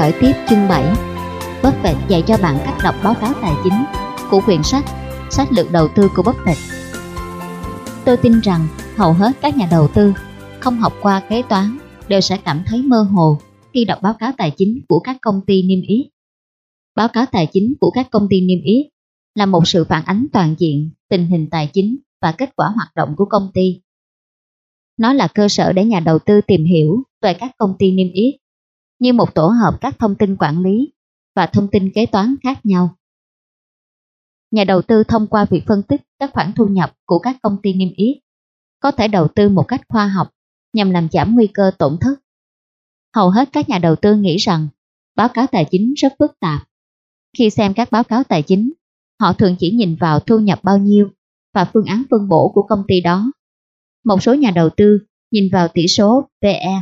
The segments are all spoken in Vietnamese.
dõi tiếp chương 7 Buffett dạy cho bạn cách đọc báo cáo tài chính, của quyển sách Sách lược đầu tư của Buffett Tôi tin rằng hầu hết các nhà đầu tư không học qua kế toán đều sẽ cảm thấy mơ hồ khi đọc báo cáo tài chính của các công ty niêm yết. Báo cáo tài chính của các công ty niêm yết là một sự phản ánh toàn diện tình hình tài chính và kết quả hoạt động của công ty. Nó là cơ sở để nhà đầu tư tìm hiểu về các công ty niêm yết như một tổ hợp các thông tin quản lý và thông tin kế toán khác nhau. Nhà đầu tư thông qua việc phân tích các khoản thu nhập của các công ty niêm yết có thể đầu tư một cách khoa học nhằm làm giảm nguy cơ tổn thất. Hầu hết các nhà đầu tư nghĩ rằng báo cáo tài chính rất phức tạp. Khi xem các báo cáo tài chính, họ thường chỉ nhìn vào thu nhập bao nhiêu và phương án phân bổ của công ty đó. Một số nhà đầu tư nhìn vào tỷ số PE,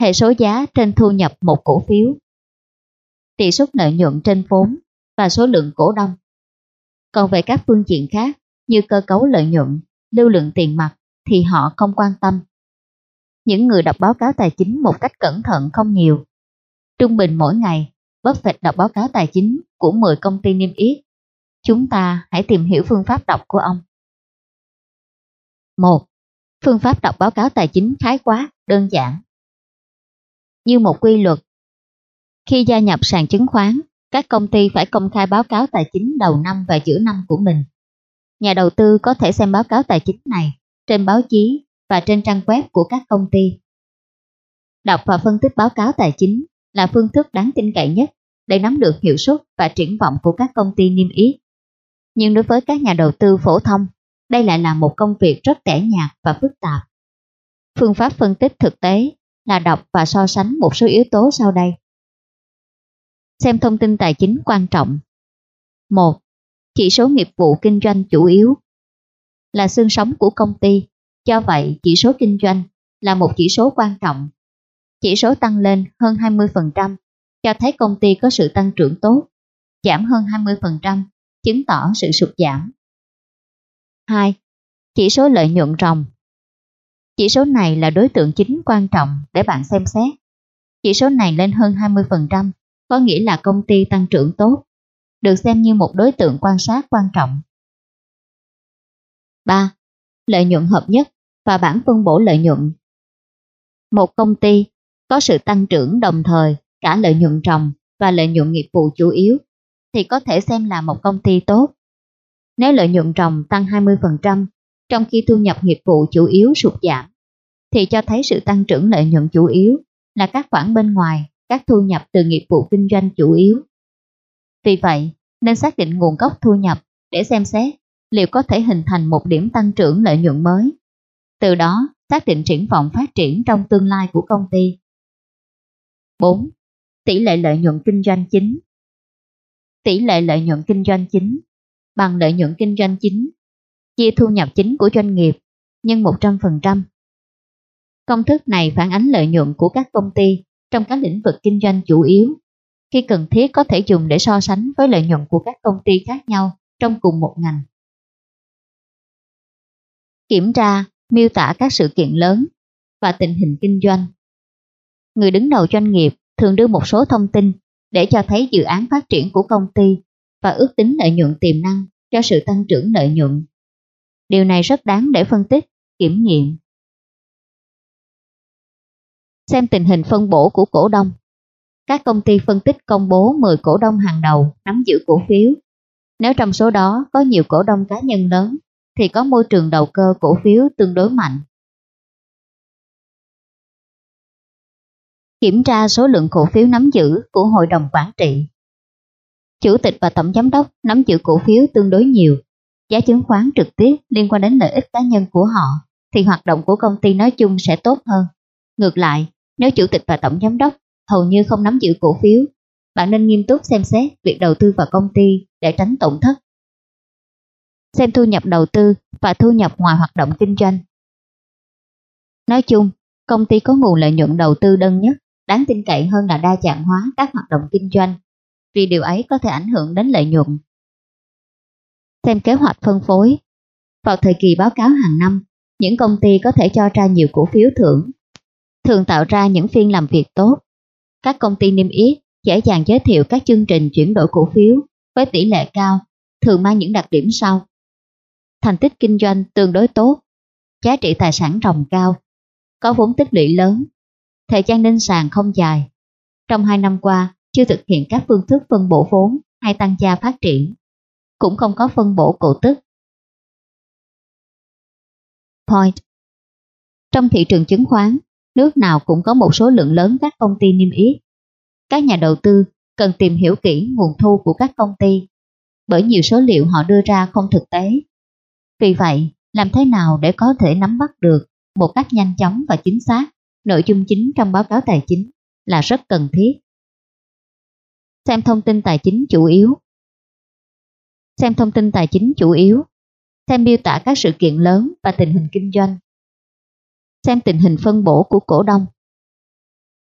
hệ số giá trên thu nhập một cổ phiếu, tỷ suất lợi nhuận trên vốn và số lượng cổ đông. Còn về các phương diện khác như cơ cấu lợi nhuận, lưu lượng tiền mặt thì họ không quan tâm. Những người đọc báo cáo tài chính một cách cẩn thận không nhiều. Trung bình mỗi ngày, Buffett đọc báo cáo tài chính của 10 công ty niêm yết. Chúng ta hãy tìm hiểu phương pháp đọc của ông. 1. Phương pháp đọc báo cáo tài chính khái quát, đơn giản. Như một quy luật, khi gia nhập sàn chứng khoán, các công ty phải công khai báo cáo tài chính đầu năm và giữa năm của mình. Nhà đầu tư có thể xem báo cáo tài chính này trên báo chí và trên trang web của các công ty. Đọc và phân tích báo cáo tài chính là phương thức đáng tin cậy nhất để nắm được hiệu suất và triển vọng của các công ty niêm yết. Nhưng đối với các nhà đầu tư phổ thông, đây lại là một công việc rất tẻ nhạt và phức tạp. Phương pháp phân tích thực tế là đọc và so sánh một số yếu tố sau đây. Xem thông tin tài chính quan trọng. 1. Chỉ số nghiệp vụ kinh doanh chủ yếu là xương sống của công ty, do vậy chỉ số kinh doanh là một chỉ số quan trọng. Chỉ số tăng lên hơn 20% cho thấy công ty có sự tăng trưởng tốt, giảm hơn 20% chứng tỏ sự sụt giảm. 2. Chỉ số lợi nhuận ròng chỉ số này là đối tượng chính quan trọng để bạn xem xét. Chỉ số này lên hơn 20% có nghĩa là công ty tăng trưởng tốt, được xem như một đối tượng quan sát quan trọng. 3. Lợi nhuận hợp nhất và bản phân bổ lợi nhuận. Một công ty có sự tăng trưởng đồng thời cả lợi nhuận trồng và lợi nhuận nghiệp vụ chủ yếu thì có thể xem là một công ty tốt. Nếu lợi nhuận trồng tăng 20% trong khi thu nhập nghiệp vụ chủ yếu sụt giảm thì cho thấy sự tăng trưởng lợi nhuận chủ yếu là các khoản bên ngoài các thu nhập từ nghiệp vụ kinh doanh chủ yếu. Vì vậy, nên xác định nguồn gốc thu nhập để xem xét liệu có thể hình thành một điểm tăng trưởng lợi nhuận mới. Từ đó, xác định triển vọng phát triển trong tương lai của công ty. 4. Tỷ lệ lợi nhuận kinh doanh chính Tỷ lệ lợi nhuận kinh doanh chính bằng lợi nhuận kinh doanh chính chia thu nhập chính của doanh nghiệp nhân 100%. Công thức này phản ánh lợi nhuận của các công ty trong các lĩnh vực kinh doanh chủ yếu, khi cần thiết có thể dùng để so sánh với lợi nhuận của các công ty khác nhau trong cùng một ngành. Kiểm tra, miêu tả các sự kiện lớn và tình hình kinh doanh. Người đứng đầu doanh nghiệp thường đưa một số thông tin để cho thấy dự án phát triển của công ty và ước tính lợi nhuận tiềm năng cho sự tăng trưởng lợi nhuận. Điều này rất đáng để phân tích, kiểm nghiệm xem tình hình phân bổ của cổ đông. Các công ty phân tích công bố 10 cổ đông hàng đầu nắm giữ cổ phiếu. Nếu trong số đó có nhiều cổ đông cá nhân lớn, thì có môi trường đầu cơ cổ phiếu tương đối mạnh. Kiểm tra số lượng cổ phiếu nắm giữ của hội đồng quản trị. Chủ tịch và tổng giám đốc nắm giữ cổ phiếu tương đối nhiều. Giá chứng khoán trực tiếp liên quan đến lợi ích cá nhân của họ, thì hoạt động của công ty nói chung sẽ tốt hơn. Ngược lại, nếu chủ tịch và tổng giám đốc hầu như không nắm giữ cổ phiếu, bạn nên nghiêm túc xem xét việc đầu tư vào công ty để tránh tổn thất. Xem thu nhập đầu tư và thu nhập ngoài hoạt động kinh doanh. Nói chung, công ty có nguồn lợi nhuận đầu tư đơn nhất, đáng tin cậy hơn là đa dạng hóa các hoạt động kinh doanh, vì điều ấy có thể ảnh hưởng đến lợi nhuận. Xem kế hoạch phân phối. Vào thời kỳ báo cáo hàng năm, những công ty có thể cho ra nhiều cổ phiếu thưởng thường tạo ra những phiên làm việc tốt. Các công ty niêm yết dễ dàng giới thiệu các chương trình chuyển đổi cổ phiếu với tỷ lệ cao, thường mang những đặc điểm sau. Thành tích kinh doanh tương đối tốt, giá trị tài sản ròng cao, có vốn tích lũy lớn, thời gian ninh sàn không dài. Trong hai năm qua, chưa thực hiện các phương thức phân bổ vốn hay tăng gia phát triển, cũng không có phân bổ cổ tức. Point Trong thị trường chứng khoán, nước nào cũng có một số lượng lớn các công ty niêm yết. Các nhà đầu tư cần tìm hiểu kỹ nguồn thu của các công ty, bởi nhiều số liệu họ đưa ra không thực tế. Vì vậy, làm thế nào để có thể nắm bắt được một cách nhanh chóng và chính xác nội dung chính trong báo cáo tài chính là rất cần thiết. Xem thông tin tài chính chủ yếu Xem thông tin tài chính chủ yếu, Xem miêu tả các sự kiện lớn và tình hình kinh doanh, Xem tình hình phân bổ của cổ đông,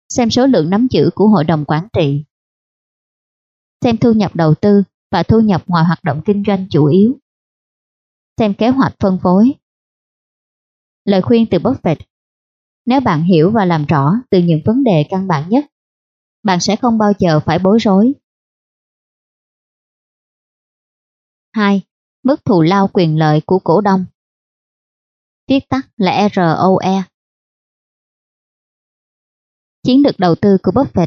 Xem số lượng nắm giữ của hội đồng quản trị, Xem thu nhập đầu tư và thu nhập ngoài hoạt động kinh doanh chủ yếu, Xem kế hoạch phân phối Lời khuyên từ Buffett Nếu bạn hiểu và làm rõ từ những vấn đề căn bản nhất, bạn sẽ không bao giờ phải bối rối. 2. Mức thù lao quyền lợi của cổ đông Viết tắt là ROE Chiến lược đầu tư của Buffett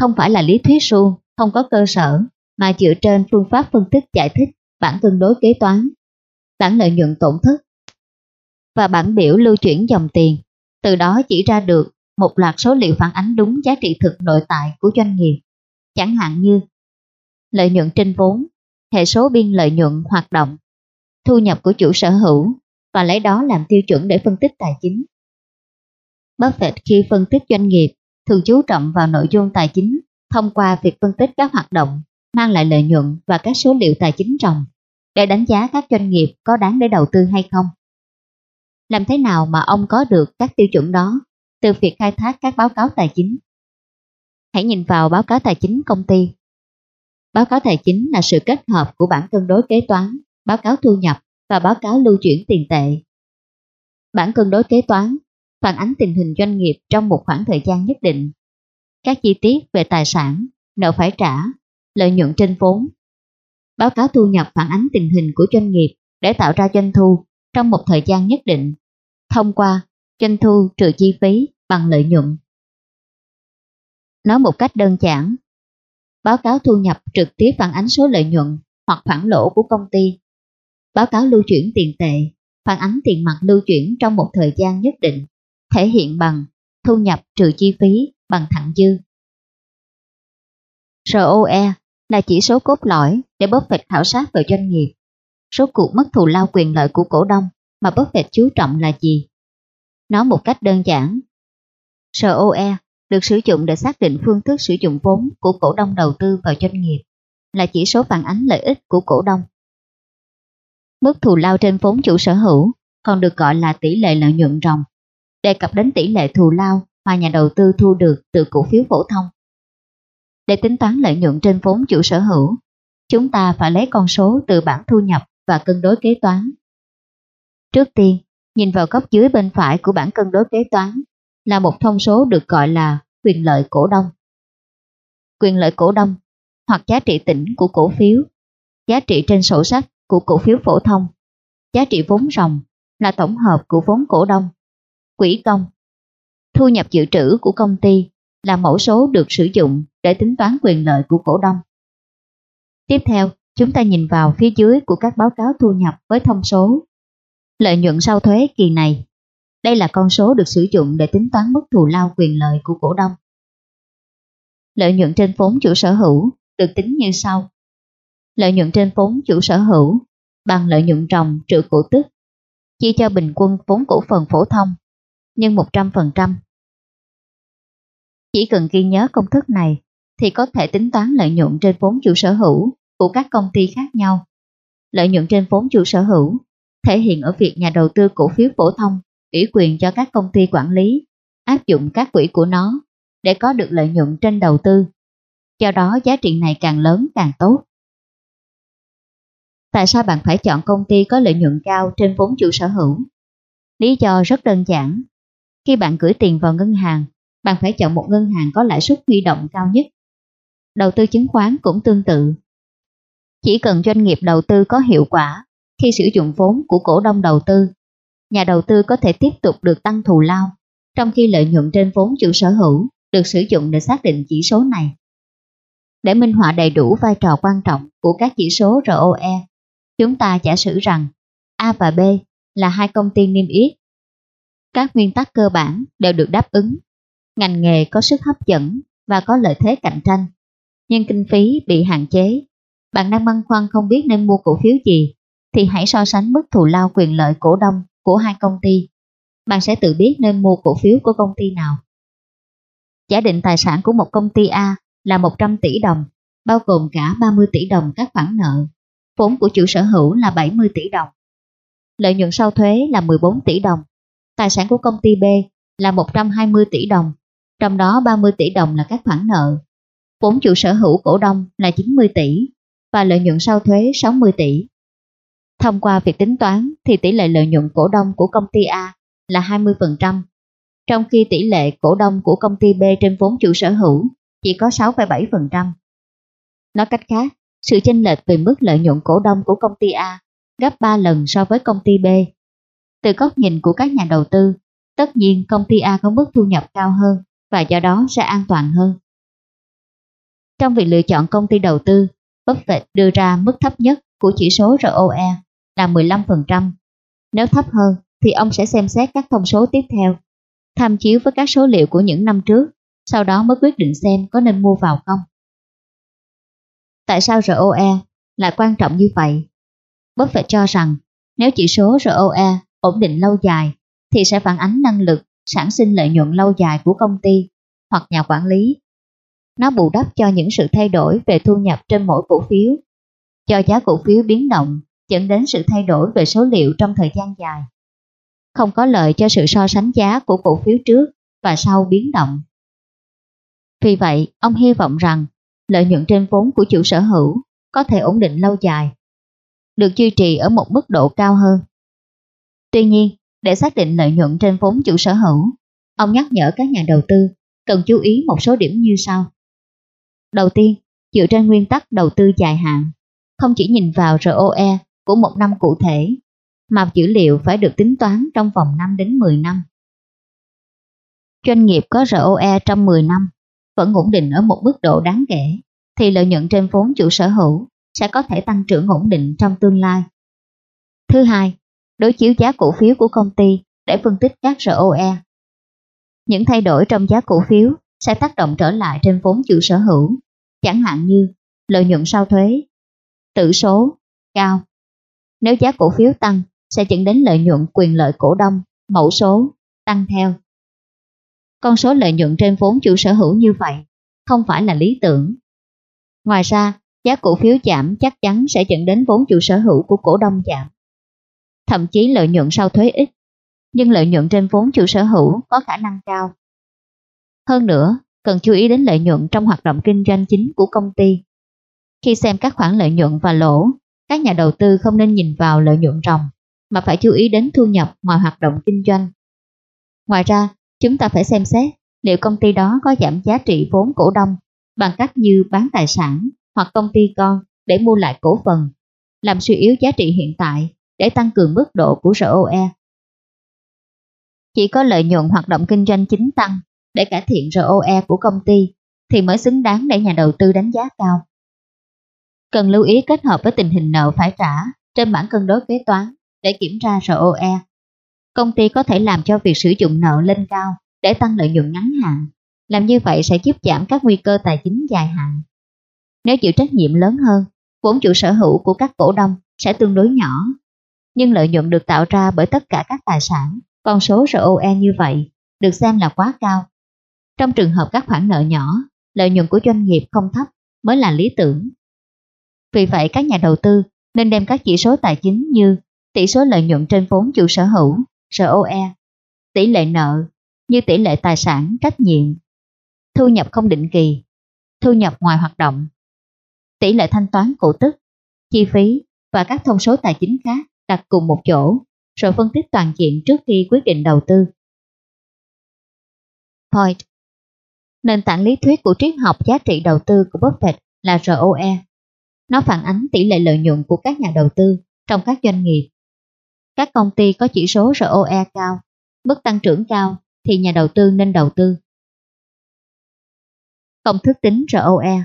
không phải là lý thuyết suông, không có cơ sở, mà dựa trên phương pháp phân tích giải thích bản cân đối kế toán, bản lợi nhuận tổn thất và bản biểu lưu chuyển dòng tiền, từ đó chỉ ra được một loạt số liệu phản ánh đúng giá trị thực nội tại của doanh nghiệp, chẳng hạn như lợi nhuận trên vốn, hệ số biên lợi nhuận hoạt động, thu nhập của chủ sở hữu và lấy đó làm tiêu chuẩn để phân tích tài chính. Buffett khi phân tích doanh nghiệp thường chú trọng vào nội dung tài chính thông qua việc phân tích các hoạt động mang lại lợi nhuận và các số liệu tài chính ròng để đánh giá các doanh nghiệp có đáng để đầu tư hay không. Làm thế nào mà ông có được các tiêu chuẩn đó từ việc khai thác các báo cáo tài chính. Hãy nhìn vào báo cáo tài chính công ty. Báo cáo tài chính là sự kết hợp của bản cân đối kế toán, báo cáo thu nhập và báo cáo lưu chuyển tiền tệ. Bản cân đối kế toán phản ánh tình hình doanh nghiệp trong một khoảng thời gian nhất định. Các chi tiết về tài sản, nợ phải trả, lợi nhuận trên vốn. Báo cáo thu nhập phản ánh tình hình của doanh nghiệp để tạo ra doanh thu trong một thời gian nhất định thông qua doanh thu trừ chi phí bằng lợi nhuận. Nói một cách đơn giản, báo cáo thu nhập trực tiếp phản ánh số lợi nhuận hoặc khoản lỗ của công ty. Báo cáo lưu chuyển tiền tệ phản ánh tiền mặt lưu chuyển trong một thời gian nhất định, thể hiện bằng thu nhập trừ chi phí bằng thặng dư. ROE là chỉ số cốt lõi để Buffett khảo sát về doanh nghiệp. Số cuộc mất thù lao quyền lợi của cổ đông mà Buffett chú trọng là gì? Nói một cách đơn giản, ROE được sử dụng để xác định phương thức sử dụng vốn của cổ đông đầu tư vào doanh nghiệp, là chỉ số phản ánh lợi ích của cổ đông. Mức thù lao trên vốn chủ sở hữu còn được gọi là tỷ lệ lợi nhuận ròng, đề cập đến tỷ lệ thù lao mà nhà đầu tư thu được từ cổ phiếu phổ thông. Để tính toán lợi nhuận trên vốn chủ sở hữu, chúng ta phải lấy con số từ bảng thu nhập và cân đối kế toán. Trước tiên, Nhìn vào góc dưới bên phải của bảng cân đối kế toán là một thông số được gọi là quyền lợi cổ đông. Quyền lợi cổ đông hoặc giá trị tỉnh của cổ phiếu, giá trị trên sổ sách của cổ phiếu phổ thông, giá trị vốn ròng là tổng hợp của vốn cổ đông, quỹ công. Thu nhập dự trữ của công ty là mẫu số được sử dụng để tính toán quyền lợi của cổ đông. Tiếp theo, chúng ta nhìn vào phía dưới của các báo cáo thu nhập với thông số Lợi nhuận sau thuế kỳ này. Đây là con số được sử dụng để tính toán mức thù lao quyền lợi của cổ đông. Lợi nhuận trên vốn chủ sở hữu được tính như sau. Lợi nhuận trên vốn chủ sở hữu bằng lợi nhuận ròng trừ cổ tức, chia cho bình quân vốn cổ phần phổ thông nhân 100%. Chỉ cần ghi nhớ công thức này thì có thể tính toán lợi nhuận trên vốn chủ sở hữu của các công ty khác nhau. Lợi nhuận trên vốn chủ sở hữu thể hiện ở việc nhà đầu tư cổ phiếu phổ thông ủy quyền cho các công ty quản lý áp dụng các quỹ của nó để có được lợi nhuận trên đầu tư. Do đó giá trị này càng lớn càng tốt. Tại sao bạn phải chọn công ty có lợi nhuận cao trên vốn chủ sở hữu? Lý do rất đơn giản. Khi bạn gửi tiền vào ngân hàng, bạn phải chọn một ngân hàng có lãi suất huy động cao nhất. Đầu tư chứng khoán cũng tương tự. Chỉ cần doanh nghiệp đầu tư có hiệu quả khi sử dụng vốn của cổ đông đầu tư, nhà đầu tư có thể tiếp tục được tăng thù lao, trong khi lợi nhuận trên vốn chủ sở hữu được sử dụng để xác định chỉ số này. Để minh họa đầy đủ vai trò quan trọng của các chỉ số ROE, chúng ta giả sử rằng A và B là hai công ty niêm yết. Các nguyên tắc cơ bản đều được đáp ứng. Ngành nghề có sức hấp dẫn và có lợi thế cạnh tranh, nhưng kinh phí bị hạn chế. Bạn đang băn khoăn không biết nên mua cổ phiếu gì, thì hãy so sánh mức thù lao quyền lợi cổ đông của hai công ty. Bạn sẽ tự biết nên mua cổ phiếu của công ty nào. Giả định tài sản của một công ty A là 100 tỷ đồng, bao gồm cả 30 tỷ đồng các khoản nợ. Vốn của chủ sở hữu là 70 tỷ đồng. Lợi nhuận sau thuế là 14 tỷ đồng. Tài sản của công ty B là 120 tỷ đồng, trong đó 30 tỷ đồng là các khoản nợ. Vốn chủ sở hữu cổ đông là 90 tỷ và lợi nhuận sau thuế 60 tỷ. Thông qua việc tính toán thì tỷ lệ lợi nhuận cổ đông của công ty A là 20%, trong khi tỷ lệ cổ đông của công ty B trên vốn chủ sở hữu chỉ có 6,7%. Nói cách khác, sự chênh lệch về mức lợi nhuận cổ đông của công ty A gấp 3 lần so với công ty B. Từ góc nhìn của các nhà đầu tư, tất nhiên công ty A có mức thu nhập cao hơn và do đó sẽ an toàn hơn. Trong việc lựa chọn công ty đầu tư, Buffett đưa ra mức thấp nhất của chỉ số ROE là 15%. Nếu thấp hơn thì ông sẽ xem xét các thông số tiếp theo, tham chiếu với các số liệu của những năm trước, sau đó mới quyết định xem có nên mua vào không. Tại sao ROE lại quan trọng như vậy? Buffett cho rằng nếu chỉ số ROE ổn định lâu dài thì sẽ phản ánh năng lực sản sinh lợi nhuận lâu dài của công ty hoặc nhà quản lý. Nó bù đắp cho những sự thay đổi về thu nhập trên mỗi cổ phiếu, cho giá cổ phiếu biến động dẫn đến sự thay đổi về số liệu trong thời gian dài. Không có lợi cho sự so sánh giá của cổ phiếu trước và sau biến động. Vì vậy, ông hy vọng rằng lợi nhuận trên vốn của chủ sở hữu có thể ổn định lâu dài, được duy trì ở một mức độ cao hơn. Tuy nhiên, để xác định lợi nhuận trên vốn chủ sở hữu, ông nhắc nhở các nhà đầu tư cần chú ý một số điểm như sau. Đầu tiên, dựa trên nguyên tắc đầu tư dài hạn, không chỉ nhìn vào ROE của một năm cụ thể, mà dữ liệu phải được tính toán trong vòng 5 đến 10 năm. Doanh nghiệp có ROE trong 10 năm vẫn ổn định ở một mức độ đáng kể, thì lợi nhuận trên vốn chủ sở hữu sẽ có thể tăng trưởng ổn định trong tương lai. Thứ hai, đối chiếu giá cổ phiếu của công ty để phân tích các ROE. Những thay đổi trong giá cổ phiếu sẽ tác động trở lại trên vốn chủ sở hữu, chẳng hạn như lợi nhuận sau thuế, tử số, cao. Nếu giá cổ phiếu tăng, sẽ dẫn đến lợi nhuận quyền lợi cổ đông, mẫu số, tăng theo. Con số lợi nhuận trên vốn chủ sở hữu như vậy không phải là lý tưởng. Ngoài ra, giá cổ phiếu giảm chắc chắn sẽ dẫn đến vốn chủ sở hữu của cổ đông giảm. Thậm chí lợi nhuận sau thuế ít, nhưng lợi nhuận trên vốn chủ sở hữu có khả năng cao. Hơn nữa, cần chú ý đến lợi nhuận trong hoạt động kinh doanh chính của công ty. Khi xem các khoản lợi nhuận và lỗ, các nhà đầu tư không nên nhìn vào lợi nhuận ròng, mà phải chú ý đến thu nhập ngoài hoạt động kinh doanh. Ngoài ra, chúng ta phải xem xét liệu công ty đó có giảm giá trị vốn cổ đông bằng cách như bán tài sản hoặc công ty con để mua lại cổ phần, làm suy yếu giá trị hiện tại để tăng cường mức độ của ROE. Chỉ có lợi nhuận hoạt động kinh doanh chính tăng để cải thiện ROE của công ty thì mới xứng đáng để nhà đầu tư đánh giá cao. Cần lưu ý kết hợp với tình hình nợ phải trả trên bảng cân đối kế toán để kiểm tra ROE. Công ty có thể làm cho việc sử dụng nợ lên cao để tăng lợi nhuận ngắn hạn. Làm như vậy sẽ giúp giảm các nguy cơ tài chính dài hạn. Nếu chịu trách nhiệm lớn hơn, vốn chủ sở hữu của các cổ đông sẽ tương đối nhỏ. Nhưng lợi nhuận được tạo ra bởi tất cả các tài sản, con số ROE như vậy được xem là quá cao. Trong trường hợp các khoản nợ nhỏ, lợi nhuận của doanh nghiệp không thấp mới là lý tưởng. Vì vậy các nhà đầu tư nên đem các chỉ số tài chính như tỷ số lợi nhuận trên vốn chủ sở hữu, ROE, tỷ lệ nợ như tỷ lệ tài sản trách nhiệm, thu nhập không định kỳ, thu nhập ngoài hoạt động, tỷ lệ thanh toán cổ tức, chi phí và các thông số tài chính khác đặt cùng một chỗ, rồi phân tích toàn diện trước khi quyết định đầu tư. Point Nền tảng lý thuyết của triết học giá trị đầu tư của Buffett là ROE. Nó phản ánh tỷ lệ lợi nhuận của các nhà đầu tư trong các doanh nghiệp. Các công ty có chỉ số ROE cao, mức tăng trưởng cao thì nhà đầu tư nên đầu tư. Công thức tính ROE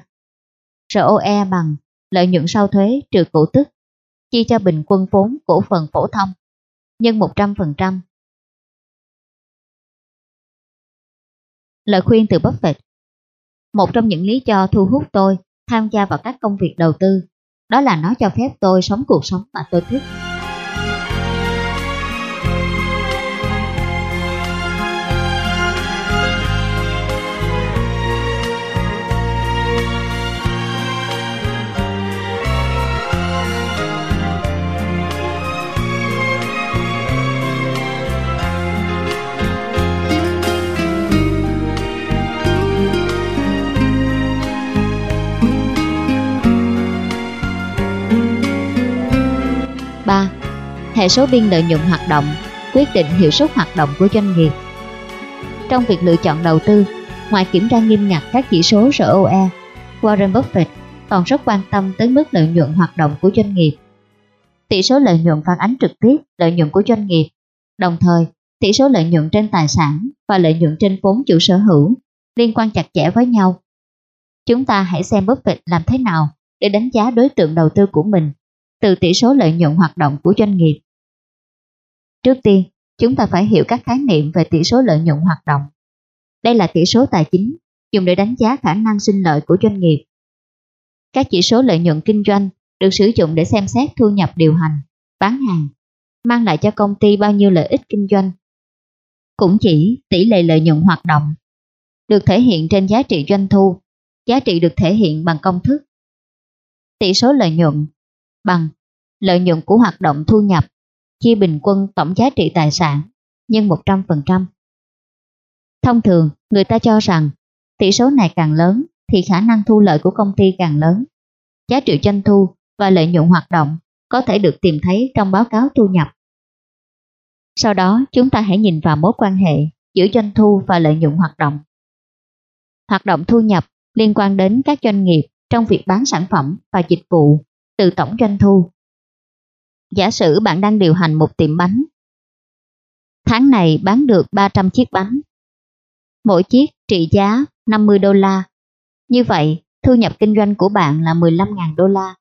ROE bằng lợi nhuận sau thuế trừ cổ tức chia cho bình quân vốn cổ phần phổ thông nhân 100%. Lời khuyên từ Buffett Một trong những lý do thu hút tôi tham gia vào các công việc đầu tư đó là nó cho phép tôi sống cuộc sống mà tôi thích. 3. Hệ số biên lợi nhuận hoạt động quyết định hiệu suất hoạt động của doanh nghiệp. Trong việc lựa chọn đầu tư, ngoài kiểm tra nghiêm ngặt các chỉ số ROE, Warren Buffett còn rất quan tâm tới mức lợi nhuận hoạt động của doanh nghiệp. Tỷ số lợi nhuận phản ánh trực tiếp lợi nhuận của doanh nghiệp, đồng thời tỷ số lợi nhuận trên tài sản và lợi nhuận trên vốn chủ sở hữu liên quan chặt chẽ với nhau. Chúng ta hãy xem Buffett làm thế nào để đánh giá đối tượng đầu tư của mình từ tỷ số lợi nhuận hoạt động của doanh nghiệp. Trước tiên, chúng ta phải hiểu các khái niệm về tỷ số lợi nhuận hoạt động. Đây là tỷ số tài chính dùng để đánh giá khả năng sinh lợi của doanh nghiệp. Các chỉ số lợi nhuận kinh doanh được sử dụng để xem xét thu nhập điều hành, bán hàng, mang lại cho công ty bao nhiêu lợi ích kinh doanh. Cũng chỉ tỷ lệ lợi nhuận hoạt động được thể hiện trên giá trị doanh thu, giá trị được thể hiện bằng công thức. Tỷ số lợi nhuận bằng lợi nhuận của hoạt động thu nhập chia bình quân tổng giá trị tài sản nhân 100%. Thông thường, người ta cho rằng tỷ số này càng lớn thì khả năng thu lợi của công ty càng lớn. Giá trị doanh thu và lợi nhuận hoạt động có thể được tìm thấy trong báo cáo thu nhập. Sau đó, chúng ta hãy nhìn vào mối quan hệ giữa doanh thu và lợi nhuận hoạt động. Hoạt động thu nhập liên quan đến các doanh nghiệp trong việc bán sản phẩm và dịch vụ từ tổng doanh thu. Giả sử bạn đang điều hành một tiệm bánh. Tháng này bán được 300 chiếc bánh. Mỗi chiếc trị giá 50 đô la. Như vậy, thu nhập kinh doanh của bạn là 15.000 đô la.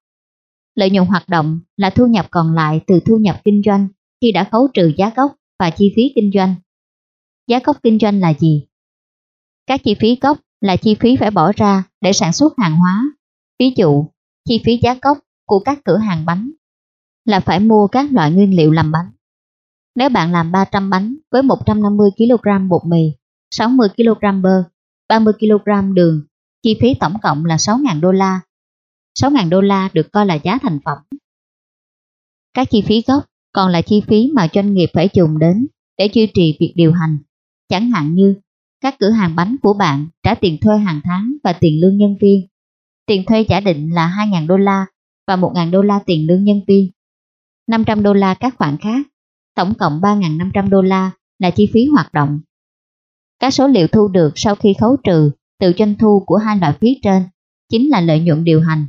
Lợi nhuận hoạt động là thu nhập còn lại từ thu nhập kinh doanh khi đã khấu trừ giá gốc và chi phí kinh doanh. Giá gốc kinh doanh là gì? Các chi phí gốc là chi phí phải bỏ ra để sản xuất hàng hóa. Ví dụ, chi phí giá gốc của các cửa hàng bánh là phải mua các loại nguyên liệu làm bánh. Nếu bạn làm 300 bánh với 150 kg bột mì, 60 kg bơ, 30 kg đường, chi phí tổng cộng là 6.000 đô la. 6.000 đô la được coi là giá thành phẩm. Các chi phí gốc còn là chi phí mà doanh nghiệp phải dùng đến để duy trì việc điều hành. Chẳng hạn như các cửa hàng bánh của bạn trả tiền thuê hàng tháng và tiền lương nhân viên. Tiền thuê giả định là 2.000 đô la và 1.000 đô la tiền lương nhân viên. 500 đô la các khoản khác, tổng cộng 3.500 đô la là chi phí hoạt động. Các số liệu thu được sau khi khấu trừ từ doanh thu của hai loại phí trên chính là lợi nhuận điều hành.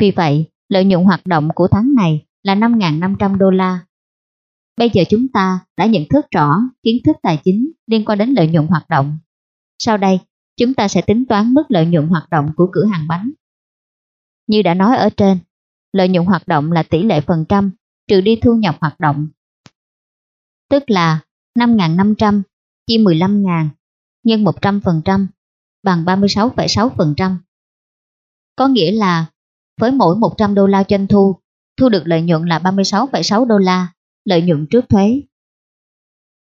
Vì vậy, lợi nhuận hoạt động của tháng này là 5.500 đô la. Bây giờ chúng ta đã nhận thức rõ kiến thức tài chính liên quan đến lợi nhuận hoạt động. Sau đây, chúng ta sẽ tính toán mức lợi nhuận hoạt động của cửa hàng bánh như đã nói ở trên, lợi nhuận hoạt động là tỷ lệ phần trăm trừ đi thu nhập hoạt động. Tức là 5.500 chia 15.000 nhân 100% bằng 36,6%. Có nghĩa là với mỗi 100 đô la doanh thu, thu được lợi nhuận là 36,6 đô la, lợi nhuận trước thuế.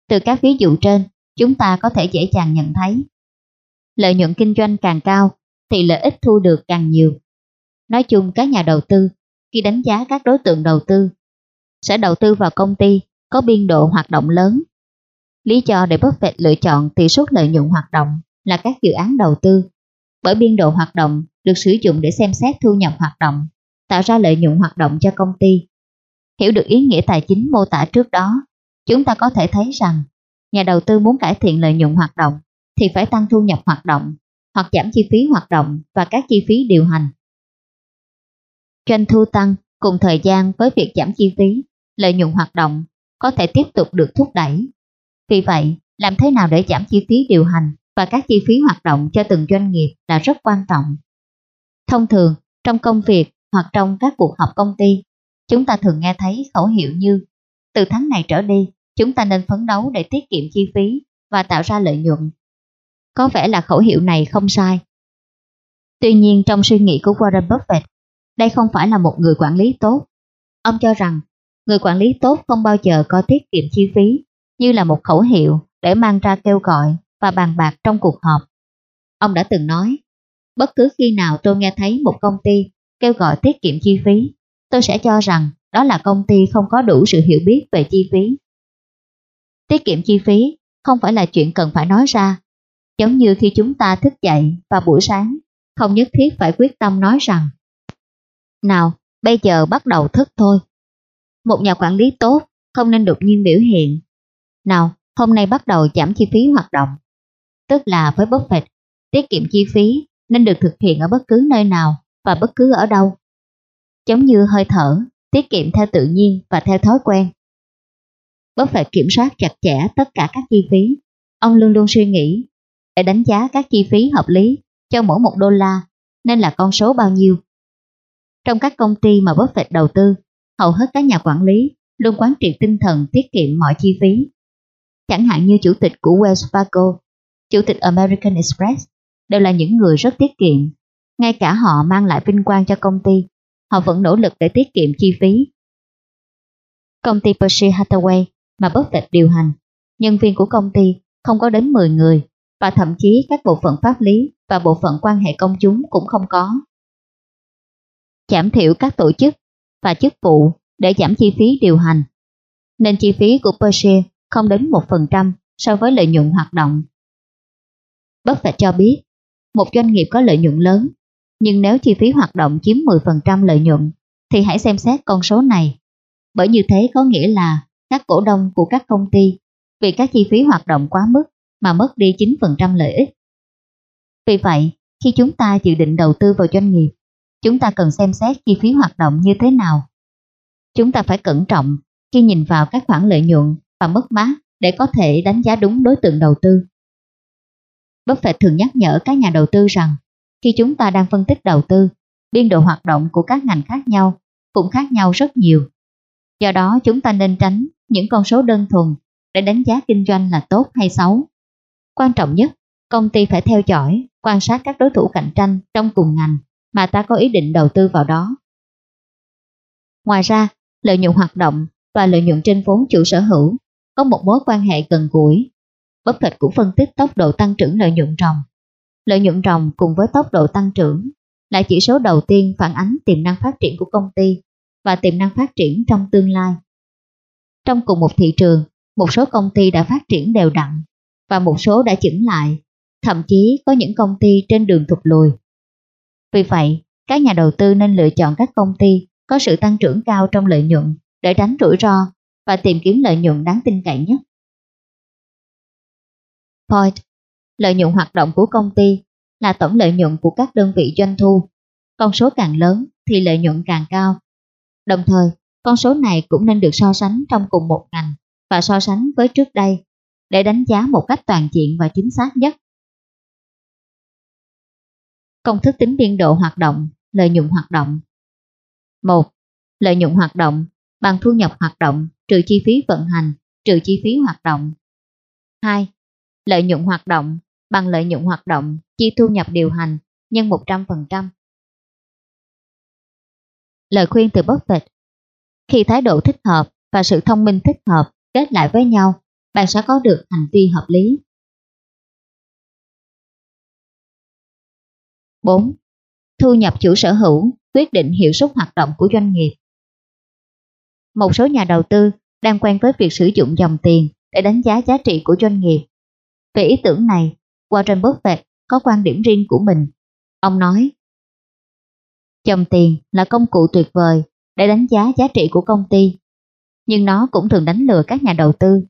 Từ các ví dụ trên, chúng ta có thể dễ dàng nhận thấy. Lợi nhuận kinh doanh càng cao thì lợi ích thu được càng nhiều. Nói chung các nhà đầu tư khi đánh giá các đối tượng đầu tư sẽ đầu tư vào công ty có biên độ hoạt động lớn. Lý do để Buffett lựa chọn tỷ suất lợi nhuận hoạt động là các dự án đầu tư bởi biên độ hoạt động được sử dụng để xem xét thu nhập hoạt động, tạo ra lợi nhuận hoạt động cho công ty. Hiểu được ý nghĩa tài chính mô tả trước đó, chúng ta có thể thấy rằng nhà đầu tư muốn cải thiện lợi nhuận hoạt động thì phải tăng thu nhập hoạt động hoặc giảm chi phí hoạt động và các chi phí điều hành. Doanh thu tăng cùng thời gian với việc giảm chi phí, lợi nhuận hoạt động có thể tiếp tục được thúc đẩy. Vì vậy, làm thế nào để giảm chi phí điều hành và các chi phí hoạt động cho từng doanh nghiệp là rất quan trọng. Thông thường, trong công việc hoặc trong các cuộc họp công ty, chúng ta thường nghe thấy khẩu hiệu như từ tháng này trở đi, chúng ta nên phấn đấu để tiết kiệm chi phí và tạo ra lợi nhuận. Có vẻ là khẩu hiệu này không sai. Tuy nhiên trong suy nghĩ của Warren Buffett, đây không phải là một người quản lý tốt. Ông cho rằng người quản lý tốt không bao giờ coi tiết kiệm chi phí như là một khẩu hiệu để mang ra kêu gọi và bàn bạc trong cuộc họp. Ông đã từng nói, bất cứ khi nào tôi nghe thấy một công ty kêu gọi tiết kiệm chi phí, tôi sẽ cho rằng đó là công ty không có đủ sự hiểu biết về chi phí. Tiết kiệm chi phí không phải là chuyện cần phải nói ra, giống như khi chúng ta thức dậy vào buổi sáng, không nhất thiết phải quyết tâm nói rằng nào, bây giờ bắt đầu thức thôi. Một nhà quản lý tốt không nên đột nhiên biểu hiện Nào, hôm nay bắt đầu giảm chi phí hoạt động tức là với Buffett, tiết kiệm chi phí nên được thực hiện ở bất cứ nơi nào và bất cứ ở đâu. Giống như hơi thở, tiết kiệm theo tự nhiên và theo thói quen. Buffett kiểm soát chặt chẽ tất cả các chi phí. Ông luôn luôn suy nghĩ để đánh giá các chi phí hợp lý cho mỗi một đô la nên là con số bao nhiêu. Trong các công ty mà Buffett đầu tư, hầu hết các nhà quản lý luôn quán triệt tinh thần tiết kiệm mọi chi phí. Chẳng hạn như chủ tịch của Wells Fargo Chủ tịch American Express đều là những người rất tiết kiệm. Ngay cả họ mang lại vinh quang cho công ty, họ vẫn nỗ lực để tiết kiệm chi phí. Công ty Berkshire Hathaway mà Buffett điều hành, nhân viên của công ty không có đến 10 người và thậm chí các bộ phận pháp lý và bộ phận quan hệ công chúng cũng không có. Giảm thiểu các tổ chức và chức vụ để giảm chi phí điều hành. Nên chi phí của Berkshire không đến 1% so với lợi nhuận hoạt động Buffett cho biết, một doanh nghiệp có lợi nhuận lớn, nhưng nếu chi phí hoạt động chiếm 10% lợi nhuận, thì hãy xem xét con số này. Bởi như thế có nghĩa là các cổ đông của các công ty vì các chi phí hoạt động quá mức mà mất đi 9% lợi ích. Vì vậy, khi chúng ta dự định đầu tư vào doanh nghiệp, chúng ta cần xem xét chi phí hoạt động như thế nào. Chúng ta phải cẩn trọng khi nhìn vào các khoản lợi nhuận và mất mát để có thể đánh giá đúng đối tượng đầu tư. Buffett thường nhắc nhở các nhà đầu tư rằng khi chúng ta đang phân tích đầu tư, biên độ hoạt động của các ngành khác nhau cũng khác nhau rất nhiều. Do đó chúng ta nên tránh những con số đơn thuần để đánh giá kinh doanh là tốt hay xấu. Quan trọng nhất, công ty phải theo dõi, quan sát các đối thủ cạnh tranh trong cùng ngành mà ta có ý định đầu tư vào đó. Ngoài ra, lợi nhuận hoạt động và lợi nhuận trên vốn chủ sở hữu có một mối quan hệ gần gũi Buffett cũng phân tích tốc độ tăng trưởng lợi nhuận ròng. Lợi nhuận ròng cùng với tốc độ tăng trưởng là chỉ số đầu tiên phản ánh tiềm năng phát triển của công ty và tiềm năng phát triển trong tương lai. Trong cùng một thị trường, một số công ty đã phát triển đều đặn và một số đã chững lại, thậm chí có những công ty trên đường thụt lùi. Vì vậy, các nhà đầu tư nên lựa chọn các công ty có sự tăng trưởng cao trong lợi nhuận để tránh rủi ro và tìm kiếm lợi nhuận đáng tin cậy nhất. Point Lợi nhuận hoạt động của công ty là tổng lợi nhuận của các đơn vị doanh thu. Con số càng lớn thì lợi nhuận càng cao. Đồng thời, con số này cũng nên được so sánh trong cùng một ngành và so sánh với trước đây để đánh giá một cách toàn diện và chính xác nhất. Công thức tính biên độ hoạt động, lợi nhuận hoạt động 1. Lợi nhuận hoạt động bằng thu nhập hoạt động trừ chi phí vận hành trừ chi phí hoạt động 2. Lợi nhuận hoạt động bằng lợi nhuận hoạt động chi thu nhập điều hành nhân 100%. Lời khuyên từ Buffett Khi thái độ thích hợp và sự thông minh thích hợp kết lại với nhau, bạn sẽ có được hành vi hợp lý. 4. Thu nhập chủ sở hữu quyết định hiệu suất hoạt động của doanh nghiệp. Một số nhà đầu tư đang quen với việc sử dụng dòng tiền để đánh giá giá trị của doanh nghiệp về ý tưởng này, Warren Buffett có quan điểm riêng của mình. Ông nói, Dòng tiền là công cụ tuyệt vời để đánh giá giá trị của công ty, nhưng nó cũng thường đánh lừa các nhà đầu tư.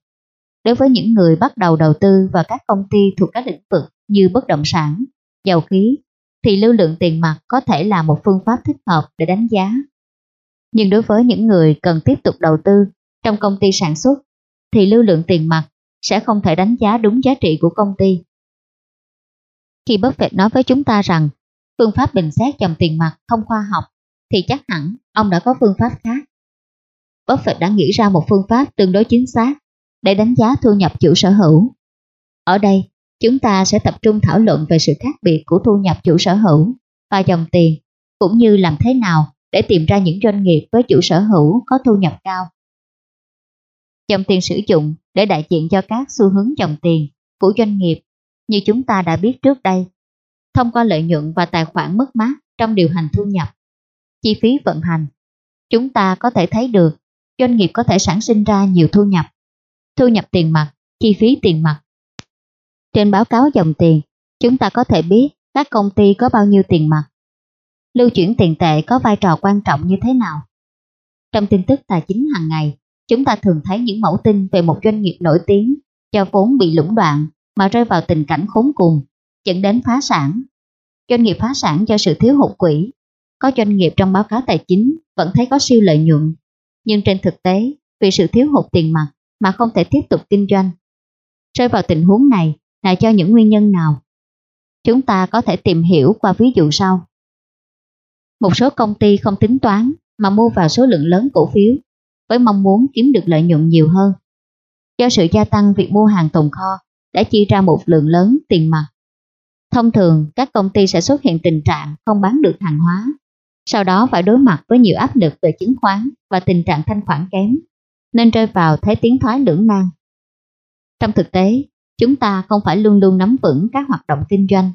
đối với những người bắt đầu đầu tư vào các công ty thuộc các lĩnh vực như bất động sản, dầu khí, thì lưu lượng tiền mặt có thể là một phương pháp thích hợp để đánh giá. Nhưng đối với những người cần tiếp tục đầu tư trong công ty sản xuất, thì lưu lượng tiền mặt sẽ không thể đánh giá đúng giá trị của công ty. Khi Buffett nói với chúng ta rằng phương pháp bình xét dòng tiền mặt không khoa học, thì chắc hẳn ông đã có phương pháp khác. Buffett đã nghĩ ra một phương pháp tương đối chính xác để đánh giá thu nhập chủ sở hữu. Ở đây, chúng ta sẽ tập trung thảo luận về sự khác biệt của thu nhập chủ sở hữu và dòng tiền, cũng như làm thế nào để tìm ra những doanh nghiệp với chủ sở hữu có thu nhập cao. Dòng tiền sử dụng để đại diện cho các xu hướng dòng tiền của doanh nghiệp như chúng ta đã biết trước đây, thông qua lợi nhuận và tài khoản mất mát trong điều hành thu nhập, chi phí vận hành. Chúng ta có thể thấy được doanh nghiệp có thể sản sinh ra nhiều thu nhập, thu nhập tiền mặt, chi phí tiền mặt. Trên báo cáo dòng tiền, chúng ta có thể biết các công ty có bao nhiêu tiền mặt. Lưu chuyển tiền tệ có vai trò quan trọng như thế nào? Trong tin tức tài chính hàng ngày, chúng ta thường thấy những mẫu tin về một doanh nghiệp nổi tiếng cho vốn bị lũng đoạn mà rơi vào tình cảnh khốn cùng, dẫn đến phá sản. Doanh nghiệp phá sản do sự thiếu hụt quỹ. Có doanh nghiệp trong báo cáo tài chính vẫn thấy có siêu lợi nhuận, nhưng trên thực tế, vì sự thiếu hụt tiền mặt mà không thể tiếp tục kinh doanh. Rơi vào tình huống này là do những nguyên nhân nào? Chúng ta có thể tìm hiểu qua ví dụ sau. Một số công ty không tính toán mà mua vào số lượng lớn cổ phiếu với mong muốn kiếm được lợi nhuận nhiều hơn. Do sự gia tăng việc mua hàng tồn kho đã chi ra một lượng lớn tiền mặt. Thông thường, các công ty sẽ xuất hiện tình trạng không bán được hàng hóa, sau đó phải đối mặt với nhiều áp lực về chứng khoán và tình trạng thanh khoản kém, nên rơi vào thế tiến thoái lưỡng nan. Trong thực tế, chúng ta không phải luôn luôn nắm vững các hoạt động kinh doanh.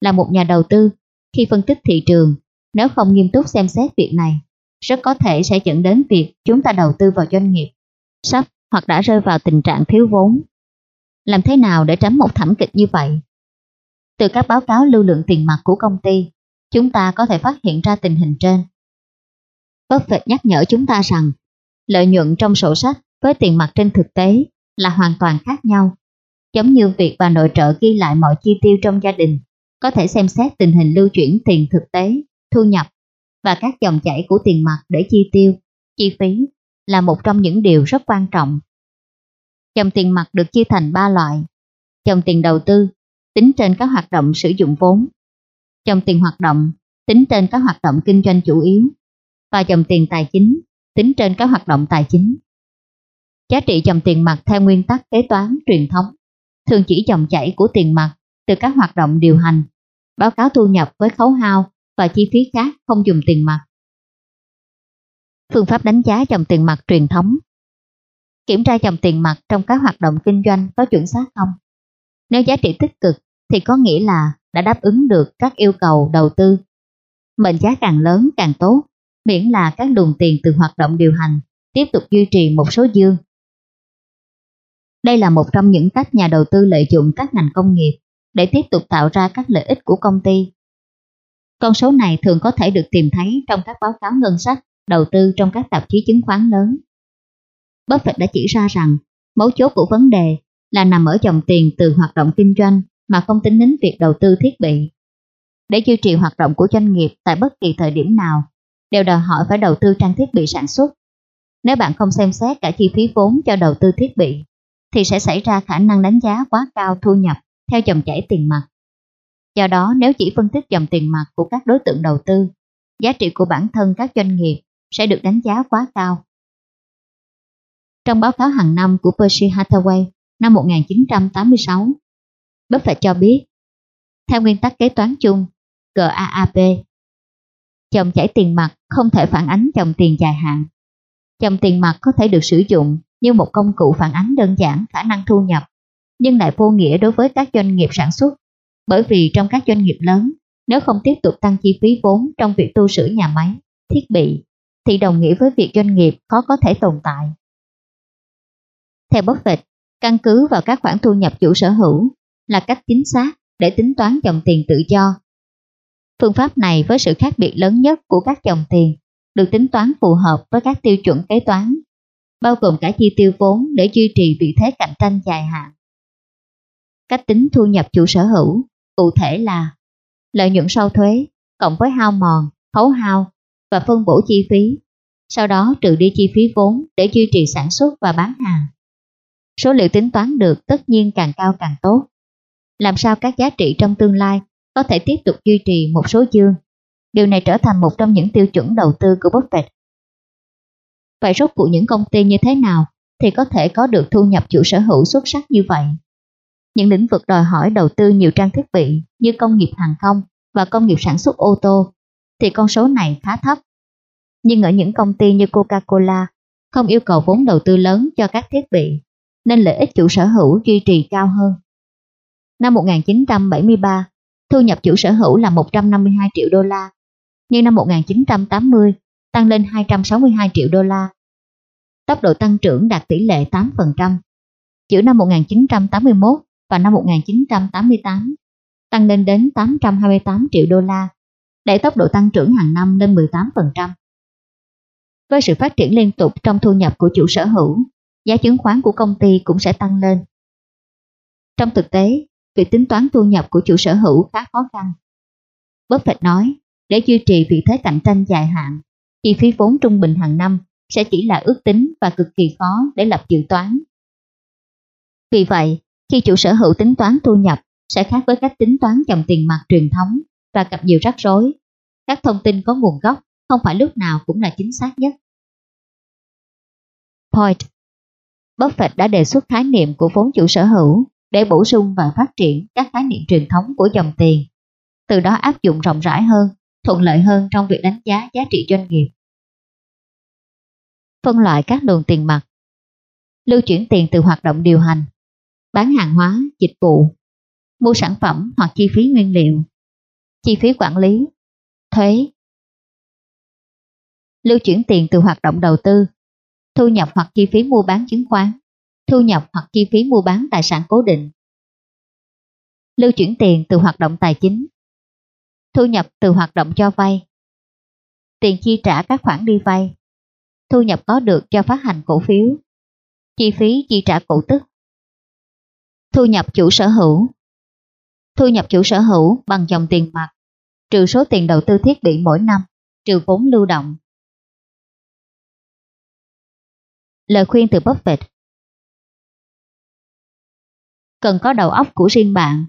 Là một nhà đầu tư, khi phân tích thị trường, nếu không nghiêm túc xem xét việc này, rất có thể sẽ dẫn đến việc chúng ta đầu tư vào doanh nghiệp, sắp hoặc đã rơi vào tình trạng thiếu vốn. Làm thế nào để tránh một thảm kịch như vậy? Từ các báo cáo lưu lượng tiền mặt của công ty, chúng ta có thể phát hiện ra tình hình trên. Buffett nhắc nhở chúng ta rằng lợi nhuận trong sổ sách với tiền mặt trên thực tế là hoàn toàn khác nhau. Giống như việc bà nội trợ ghi lại mọi chi tiêu trong gia đình, có thể xem xét tình hình lưu chuyển tiền thực tế, thu nhập và các dòng chảy của tiền mặt để chi tiêu, chi phí là một trong những điều rất quan trọng. Dòng tiền mặt được chia thành 3 loại. Dòng tiền đầu tư, tính trên các hoạt động sử dụng vốn. Dòng tiền hoạt động, tính trên các hoạt động kinh doanh chủ yếu. Và dòng tiền tài chính, tính trên các hoạt động tài chính. Giá trị dòng tiền mặt theo nguyên tắc kế toán truyền thống thường chỉ dòng chảy của tiền mặt từ các hoạt động điều hành, báo cáo thu nhập với khấu hao và chi phí khác không dùng tiền mặt. Phương pháp đánh giá dòng tiền mặt truyền thống Kiểm tra dòng tiền mặt trong các hoạt động kinh doanh có chuẩn xác không? Nếu giá trị tích cực thì có nghĩa là đã đáp ứng được các yêu cầu đầu tư. Mệnh giá càng lớn càng tốt, miễn là các luồng tiền từ hoạt động điều hành tiếp tục duy trì một số dương. Đây là một trong những cách nhà đầu tư lợi dụng các ngành công nghiệp để tiếp tục tạo ra các lợi ích của công ty. Con số này thường có thể được tìm thấy trong các báo cáo ngân sách đầu tư trong các tạp chí chứng khoán lớn. Buffett đã chỉ ra rằng mấu chốt của vấn đề là nằm ở dòng tiền từ hoạt động kinh doanh mà không tính đến việc đầu tư thiết bị. Để duy trì hoạt động của doanh nghiệp tại bất kỳ thời điểm nào, đều đòi hỏi phải đầu tư trang thiết bị sản xuất. Nếu bạn không xem xét cả chi phí vốn cho đầu tư thiết bị, thì sẽ xảy ra khả năng đánh giá quá cao thu nhập theo dòng chảy tiền mặt. Do đó, nếu chỉ phân tích dòng tiền mặt của các đối tượng đầu tư, giá trị của bản thân các doanh nghiệp sẽ được đánh giá quá cao. Trong báo cáo hàng năm của Percy Hathaway năm 1986, Buffett cho biết, theo nguyên tắc kế toán chung GAAP, dòng chảy tiền mặt không thể phản ánh dòng tiền dài hạn. Dòng tiền mặt có thể được sử dụng như một công cụ phản ánh đơn giản khả năng thu nhập, nhưng lại vô nghĩa đối với các doanh nghiệp sản xuất, bởi vì trong các doanh nghiệp lớn, nếu không tiếp tục tăng chi phí vốn trong việc tu sửa nhà máy, thiết bị, thì đồng nghĩa với việc doanh nghiệp khó có thể tồn tại. Theo Buffett, căn cứ vào các khoản thu nhập chủ sở hữu là cách chính xác để tính toán dòng tiền tự do. Phương pháp này với sự khác biệt lớn nhất của các dòng tiền được tính toán phù hợp với các tiêu chuẩn kế toán bao gồm cả chi tiêu vốn để duy trì vị thế cạnh tranh dài hạn. Cách tính thu nhập chủ sở hữu cụ thể là lợi nhuận sau thuế cộng với hao mòn, khấu hao và phân bổ chi phí, sau đó trừ đi chi phí vốn để duy trì sản xuất và bán hàng. Số liệu tính toán được tất nhiên càng cao càng tốt. Làm sao các giá trị trong tương lai có thể tiếp tục duy trì một số dương. Điều này trở thành một trong những tiêu chuẩn đầu tư của Buffett. Vậy rốt cuộc những công ty như thế nào thì có thể có được thu nhập chủ sở hữu xuất sắc như vậy? Những lĩnh vực đòi hỏi đầu tư nhiều trang thiết bị như công nghiệp hàng không và công nghiệp sản xuất ô tô thì con số này khá thấp. Nhưng ở những công ty như Coca-Cola không yêu cầu vốn đầu tư lớn cho các thiết bị nên lợi ích chủ sở hữu duy trì cao hơn. Năm 1973, thu nhập chủ sở hữu là 152 triệu đô la, nhưng năm 1980 tăng lên 262 triệu đô la. Tốc độ tăng trưởng đạt tỷ lệ 8%. Giữa năm 1981 và năm 1988 tăng lên đến 828 triệu đô la, để tốc độ tăng trưởng hàng năm lên 18%. Với sự phát triển liên tục trong thu nhập của chủ sở hữu, giá chứng khoán của công ty cũng sẽ tăng lên. Trong thực tế, việc tính toán thu nhập của chủ sở hữu khá khó khăn. Buffett nói, để duy trì vị thế cạnh tranh dài hạn, chi phí vốn trung bình hàng năm sẽ chỉ là ước tính và cực kỳ khó để lập dự toán. Vì vậy, khi chủ sở hữu tính toán thu nhập sẽ khác với cách tính toán dòng tiền mặt truyền thống và gặp nhiều rắc rối. Các thông tin có nguồn gốc không phải lúc nào cũng là chính xác nhất. Point Buffett đã đề xuất khái niệm của vốn chủ sở hữu để bổ sung và phát triển các khái niệm truyền thống của dòng tiền, từ đó áp dụng rộng rãi hơn, thuận lợi hơn trong việc đánh giá giá trị doanh nghiệp. Phân loại các luồng tiền mặt. Lưu chuyển tiền từ hoạt động điều hành bán hàng hóa, dịch vụ, mua sản phẩm hoặc chi phí nguyên liệu, chi phí quản lý, thuế, lưu chuyển tiền từ hoạt động đầu tư, thu nhập hoặc chi phí mua bán chứng khoán, thu nhập hoặc chi phí mua bán tài sản cố định, lưu chuyển tiền từ hoạt động tài chính, thu nhập từ hoạt động cho vay, tiền chi trả các khoản đi vay, thu nhập có được cho phát hành cổ phiếu, chi phí chi trả cổ tức, Thu nhập chủ sở hữu. Thu nhập chủ sở hữu bằng dòng tiền mặt, trừ số tiền đầu tư thiết bị mỗi năm, trừ vốn lưu động. Lời khuyên từ Buffett. Cần có đầu óc của riêng bạn.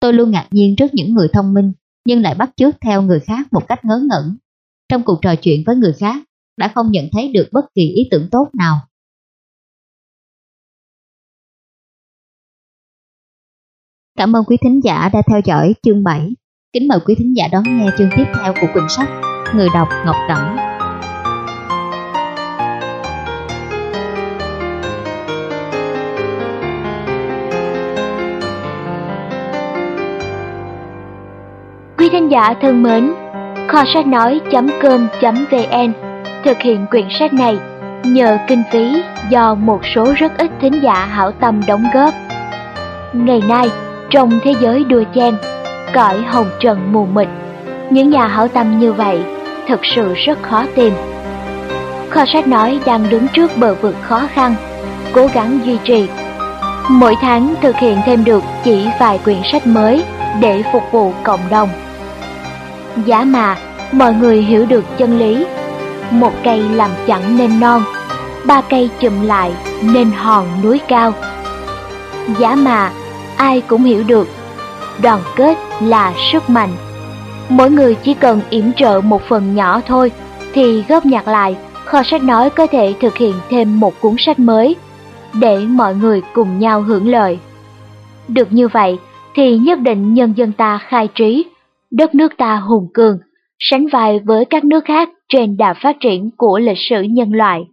Tôi luôn ngạc nhiên trước những người thông minh nhưng lại bắt chước theo người khác một cách ngớ ngẩn. Trong cuộc trò chuyện với người khác, đã không nhận thấy được bất kỳ ý tưởng tốt nào. Cảm ơn quý thính giả đã theo dõi chương 7. Kính mời quý thính giả đón nghe chương tiếp theo của quyển sách Người đọc Ngọc Cẩm. Giả thân mến, kho sách nói.com.vn thực hiện quyển sách này nhờ kinh phí do một số rất ít thính giả hảo tâm đóng góp. Ngày nay, trong thế giới đua chen, cõi hồng trần mù mịt, những nhà hảo tâm như vậy thật sự rất khó tìm. Kho sách nói đang đứng trước bờ vực khó khăn, cố gắng duy trì. Mỗi tháng thực hiện thêm được chỉ vài quyển sách mới để phục vụ cộng đồng. Giá mà mọi người hiểu được chân lý, một cây làm chẳng nên non, ba cây chùm lại nên hòn núi cao. Giá mà ai cũng hiểu được. Đoàn kết là sức mạnh. Mỗi người chỉ cần yểm trợ một phần nhỏ thôi thì góp nhặt lại, kho sách nói có thể thực hiện thêm một cuốn sách mới để mọi người cùng nhau hưởng lợi. Được như vậy thì nhất định nhân dân ta khai trí, đất nước ta hùng cường, sánh vai với các nước khác trên đà phát triển của lịch sử nhân loại.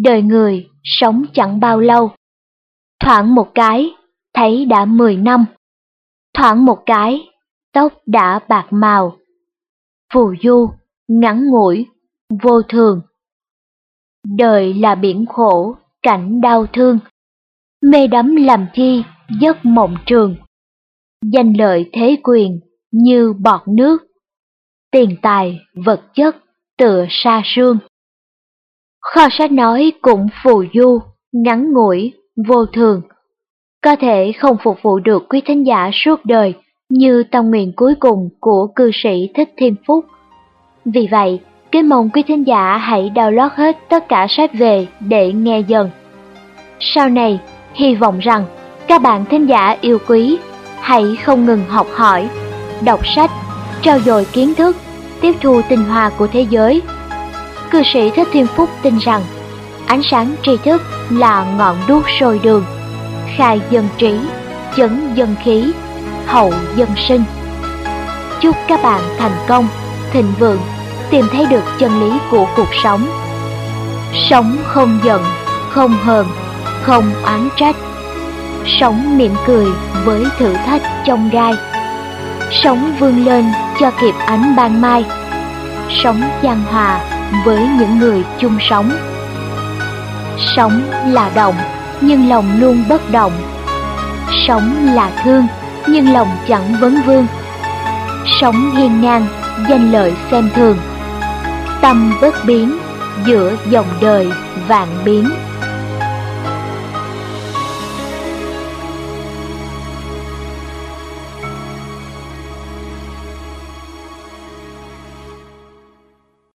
Đời người sống chẳng bao lâu, thoảng một cái thấy đã 10 năm. Thoảng một cái, tóc đã bạc màu. Phù du, ngắn ngủi, vô thường. Đời là biển khổ, cảnh đau thương. Mê đắm làm chi, giấc mộng trường. Danh lợi thế quyền như bọt nước. Tiền tài, vật chất tựa sa sương. Kho sách nói cũng phù du, ngắn ngủi, vô thường. Có thể không phục vụ được quý thính giả suốt đời như tâm nguyện cuối cùng của cư sĩ Thích Thiên Phúc. Vì vậy, kính mong quý thính giả hãy download hết tất cả sách về để nghe dần. Sau này, hy vọng rằng các bạn thính giả yêu quý hãy không ngừng học hỏi, đọc sách, trao dồi kiến thức, tiếp thu tinh hoa của thế giới. Cư sĩ Thích Thiên Phúc tin rằng ánh sáng tri thức là ngọn đuốc sôi đường, khai dân trí, chấn dân khí, hậu dân sinh. Chúc các bạn thành công, thịnh vượng, tìm thấy được chân lý của cuộc sống. Sống không giận, không hờn, không oán trách. Sống mỉm cười với thử thách trong gai. Sống vươn lên cho kịp ánh ban mai. Sống chan hòa với những người chung sống. Sống là động, nhưng lòng luôn bất động. Sống là thương, nhưng lòng chẳng vấn vương. Sống hiên ngang, danh lợi xem thường. Tâm bất biến giữa dòng đời vạn biến.